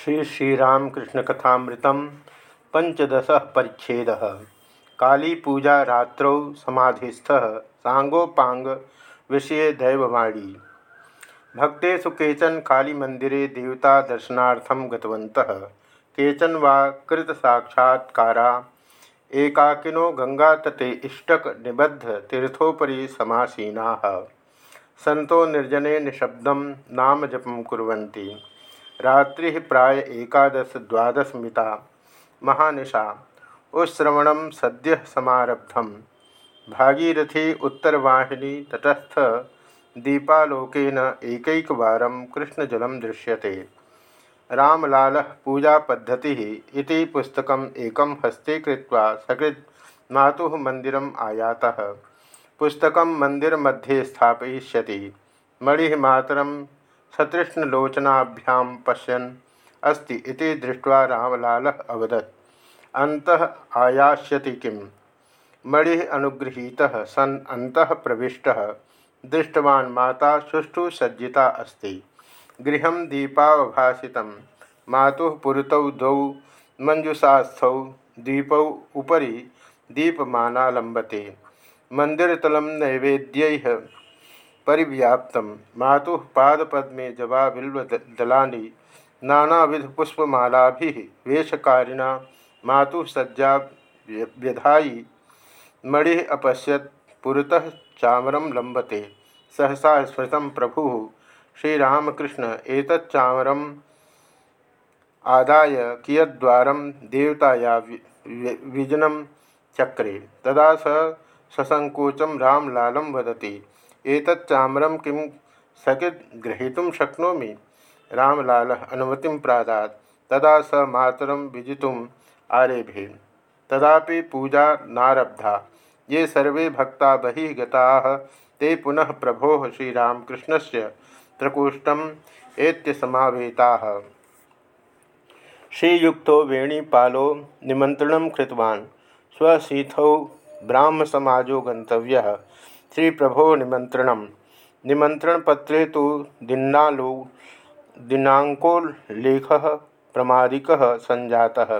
श्री श्रीरामकृष्ण कथामृतम पंचदश परिच्छेद। काली पूजा रात्रौ समाधिस्थ सांगोपांग विषय दैववाणी भक्तेषु केचन काली मंदिरे देवता दर्शनार्थम गतवन्तः। केचन वा कृत साक्षात्कारा एकाकिनो गंगातटे इष्टक निबद्ध तीर्थोपरि समासीना। सन्तो निर्जने निशब्दं नाम जपं कुर्वन्ति। रात्रि प्राय एकादश द्वादश मिता महानिशा। उश्रवण सद्य समारब्धम। भागीरथी उत्तरवाहिनी तटस्थ दीपालोकन एकैकवार कृष्णजल दृश्यते। रामलाल पूजा पद्धति इति पुस्तकम् एकं हस्ते कृत्वा मातुः मन्दिरम् आयातः। पुस्तकं मन्दिरमध्ये स्थापयिष्यति। मणिः सतृष्णलोचनाभ्यां पश्यन् अस्ति इति दृष्ट्वा रामलालः अवदत्। अन्तः आयास्यति किं मणिः अनुगृहीतः सन् अन्तः प्रविष्टः। दृष्टवान् माता सुष्ठु सज्जिता अस्ति। गृहं दीपावभासितं। मातुः पुरतौ द्वौ मञ्जुषास्थौ दीपौ उपरि दीपमानालम्बते। मन्दिरतलं नैवेद्यैः परिव्याप्त। मातु पादपद्मे जवा बिल्वदला नानाविधपुष्पमाला वेशकारिणा, मातु सज्जा व्यधाई मणि अपश्यत, पुरतः चामरं लंबते सहसा स्मृत प्रभु, श्रीरामकृष्ण एतच्चामरम् आदाय कियद्वारं देवताया विजनं चक्रे। तदा स ससंकोचम रामलालं वदती। एतच्चामरं किं सकित ग्रहीतुं शक्नोमि? रामलालः अनुमतिं प्रादात्। तदा स मातरं विजितुम् आरेभे। तदापि पूजा नारब्धा। ये सर्वे भक्ता बहिः गताः, ते पुनः प्रभोः श्रीरामकृष्णस्य प्रकोष्ठम् एत्यसमावेताः। श्रीयुक्तो वेणीपालो निमन्त्रणं कृतवान्। स्वशीथौ ब्राह्मसमाजो गन्तव्यः। श्री प्रभो निमंत्रण निमंत्रण पत्रे तो दिनालो दिनाकोलेख प्रमादिक संजाता।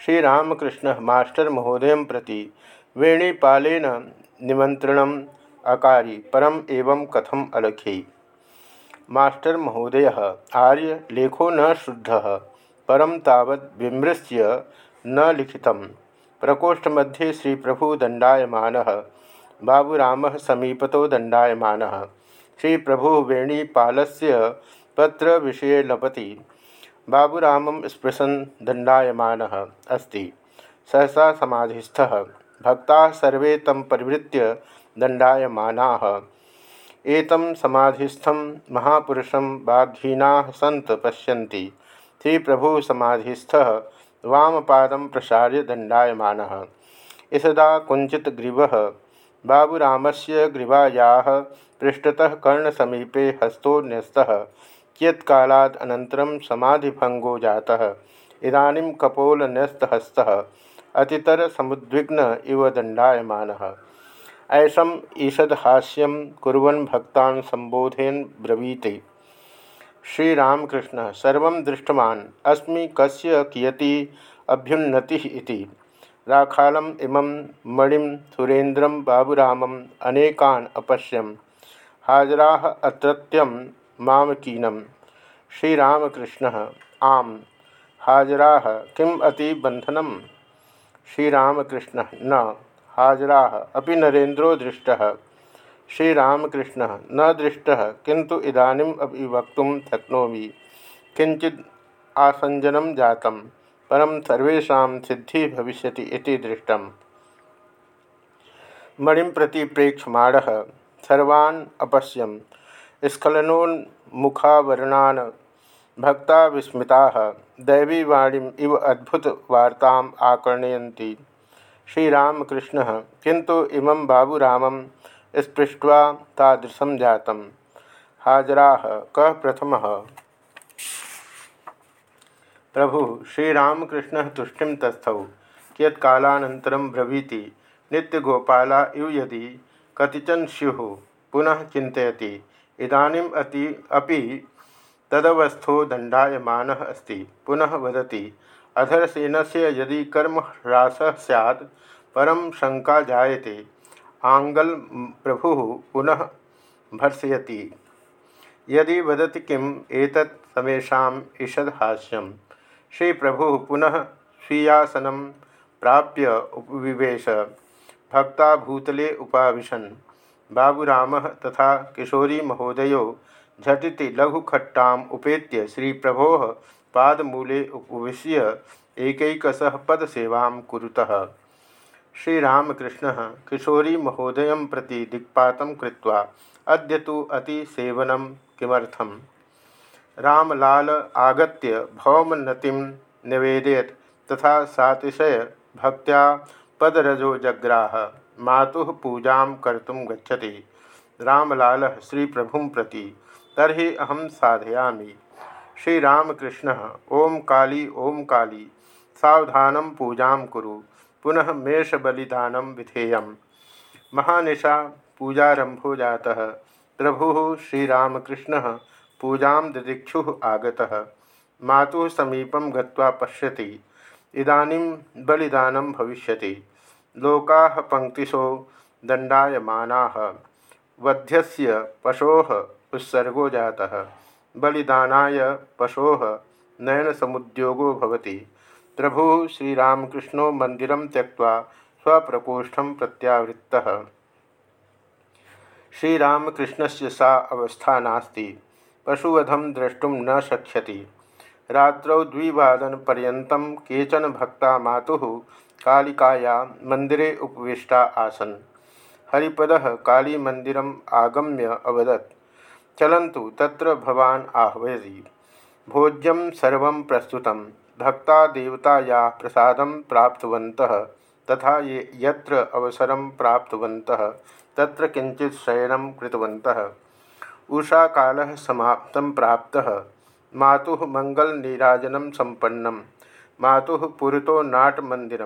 श्रीरामकृष्ण मास्टर महोदय प्रति वेणीपालन निमंत्रण अकारी परम एवं कथम अलखे। मास्टर महोदय, आर्य लेखो न शुद्ध परम तावत् विमृश्य न लिखित प्रकोष्ठ मध्ये श्री प्रभु दंडायमान बाबूराम श्री प्रभु वेणीपाल पत्र विषय लपति। बाबूराम स्पृशन दंडायमान अस्ति। सहसा समाधिस्थ। भक्ता सर्वे दंडायमाना एतम समाधिस्थम महापुरुषम बाघीना सन्त पश्यन्ति। श्री प्रभु समाधिस्थ। वामपादं प्रसार्य दंडायमानः इसदा कुंचित ग्रीव बाबूरामस्य ग्रीवायाः पृष्ठतः कर्णसमीपे हस्तो न्यस्तः, कियत्कालात् अनन्तरं समाधिभङ्गो जातः। इदानीं कपोलन्यस्तहस्तः, अतितरसमुद्विग्न इव दण्डायमानः। ऐषम ईषदहास्यं कुर्वन् भक्तान् सम्बोधयन् ब्रवीति। श्रीरामकृष्ण, सर्व दृष्टवान्, अस्मि कस्य कियती अभ्युन्नतिः राखालम इमं मणिम सुरेन्द्रम बाबूरामम अनेकान अपश्यम। हाजरा अत्रत्यम मामकीनम श्रीरामकृष्ण, आम। हाजरा किम अति श्रीरामकृष्ण, न। हाजरा अभी नरेन्द्रो दृष्ट। श्रीरामकृष्ण, न दृष्ट किंतु इदानीम अभी वक्त शक्नोमी। किंचित आसंजनम जातम। परम सर्वेशा सिद्धि भविष्य दृष्ट मणि प्रति प्रेक्षमाण सर्वान् अपश्यम। स्खलनोन्मुखावरणान् भक्ता विस्मता दैवीवाणी इव अद्भुतवार्ता आकर्णयन्ति। श्रीरामकृष्ण किंतु इमं बाबूरामं स्पृष्ट्वा तादृशं जातं हाजरा, कः प्रथमः? प्रभु, श्रीरामकृष्ण तुष्टि तस्थौ, कियत्कालानन्तरं ब्रवीति। नित्यगोपाला इव यदि कतिचन स्यु, पुनः चिंतती इदानीम अति, अपि तदवस्थो दंडायमान अस्त। पुनः वदति अधरसेन से यदि कर्म ह्रास सैद परम शंका जायते। आंगल प्रभु पुनः भर्सयति। यदि वदति किम, एतत् समेषाम ईषदहास्यम श्री प्रभु पुनः स्वीयासनं प्राप्य उपविवेश। भक्ता भूतले उपाविशन। बाबूराम तथा किशोरी महोदय झटिति लघुखट्टाम उपेत्य श्री प्रभो पादमूले उपविश्य एकैकश पदसेवा कुरुतः। श्रीरामकृष्ण किशोरी महोदय प्रति दिक्पात कृत्वा अद्य तो अतिसेवनं किमर्थम? रामलाल आगत्य भौमनति निवेदयत तथा सातिशय भक्त्या पदरजो जग्राह, मातु पूजा कर्तुम गच्छति। रामलाल श्री प्रभु प्रति तरी अहम साधयामी। श्रीरामकृष्ण ओं काली ओं काली, सावधान पूजा कुरु, पुनः मेष बलिदान विधेय महानिशा पूजारंभो जाता, प्रभु श्रीरामकृष्ण पूजा दिदिक्षु आगता। मातु समीपं गत्वा पश्यति। बलिदानं भविष्यति। लोकाः पङ्क्तिशो दण्डायमानाः। वध्यस्य पशोः उत्सर्गो जातः। बलिदानाय पशोः नयनसमुद्योगो प्रभुः श्रीरामकृष्णो मन्दिरं त्यक्त्वा स्वप्रकोष्ठं प्रत्यावृत्तः। श्रीरामकृष्ण से सा अवस्था नास्ति। पशुवधम द्रष्टुम न शक्यति रात्रौ द्विवादनपर्यन्तं केचन भक्ता मातुः कालिकाया मन्दिरे उपविष्टा आसन्। हरिपदः कालीमन्दिरम् आगम्य अवदत्। चलन्तु तत्र भवान् आह्वयति भोज्यं सर्वं प्रस्तुतं भक्ता देवतायाः प्रसादं प्राप्तवन्तः तथा ये यत्र अवसरं प्राप्तवन्तः तत्र किंचित शयन कृतवन्तः। उषा काल समाप्त प्राप्त। मातु मंगल नीराजन संपन्न मातु पुरतो नाटमंदिर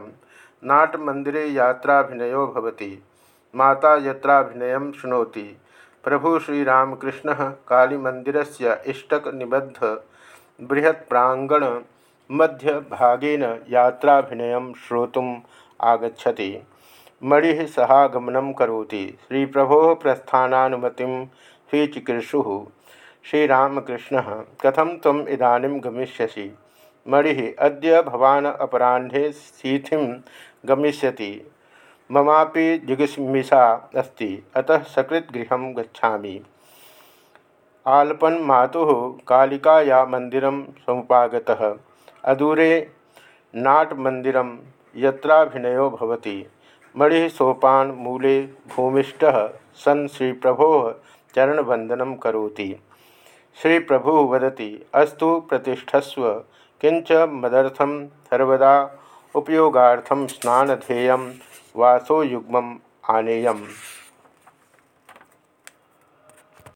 नाटमंदिरे यात्राभिनयो भवति। माता यत्राभिनय शुनोति प्रभु श्रीरामकृष्ण कालीमंदिर से इष्टक निबद्ध बृहत् प्रांगण मध्य भागेन यात्राभिनय श्रोतुम आगछति मणि सहागमन कौती श्री प्रभो प्रस्थानुमति स्वीचिकीर्षु श्रीरामकृष्ण कथम तम इदानीं गमिष्यसि? मणि अद्य भवान अपराह्ने सीथिं गमिष्यति। ममापि जिगिस्मिषा अस्ति, अतः सकृद्गृह गच्छा आलपन मातुः कालिकाया मंदर समुपागतः। अदूरे नाटमन्दिरं यत्राभिनयो भवति। मणि सोपान मूले भूमिष्ठ। सन श्री प्रभो चरणवंदन कौती श्री प्रभु वदती, अस्तु प्रतिष्ठस्व किंच मदर्थम सर्वदा उपयोगार्थम स्नानधेय वासो युग्म आनेयम्।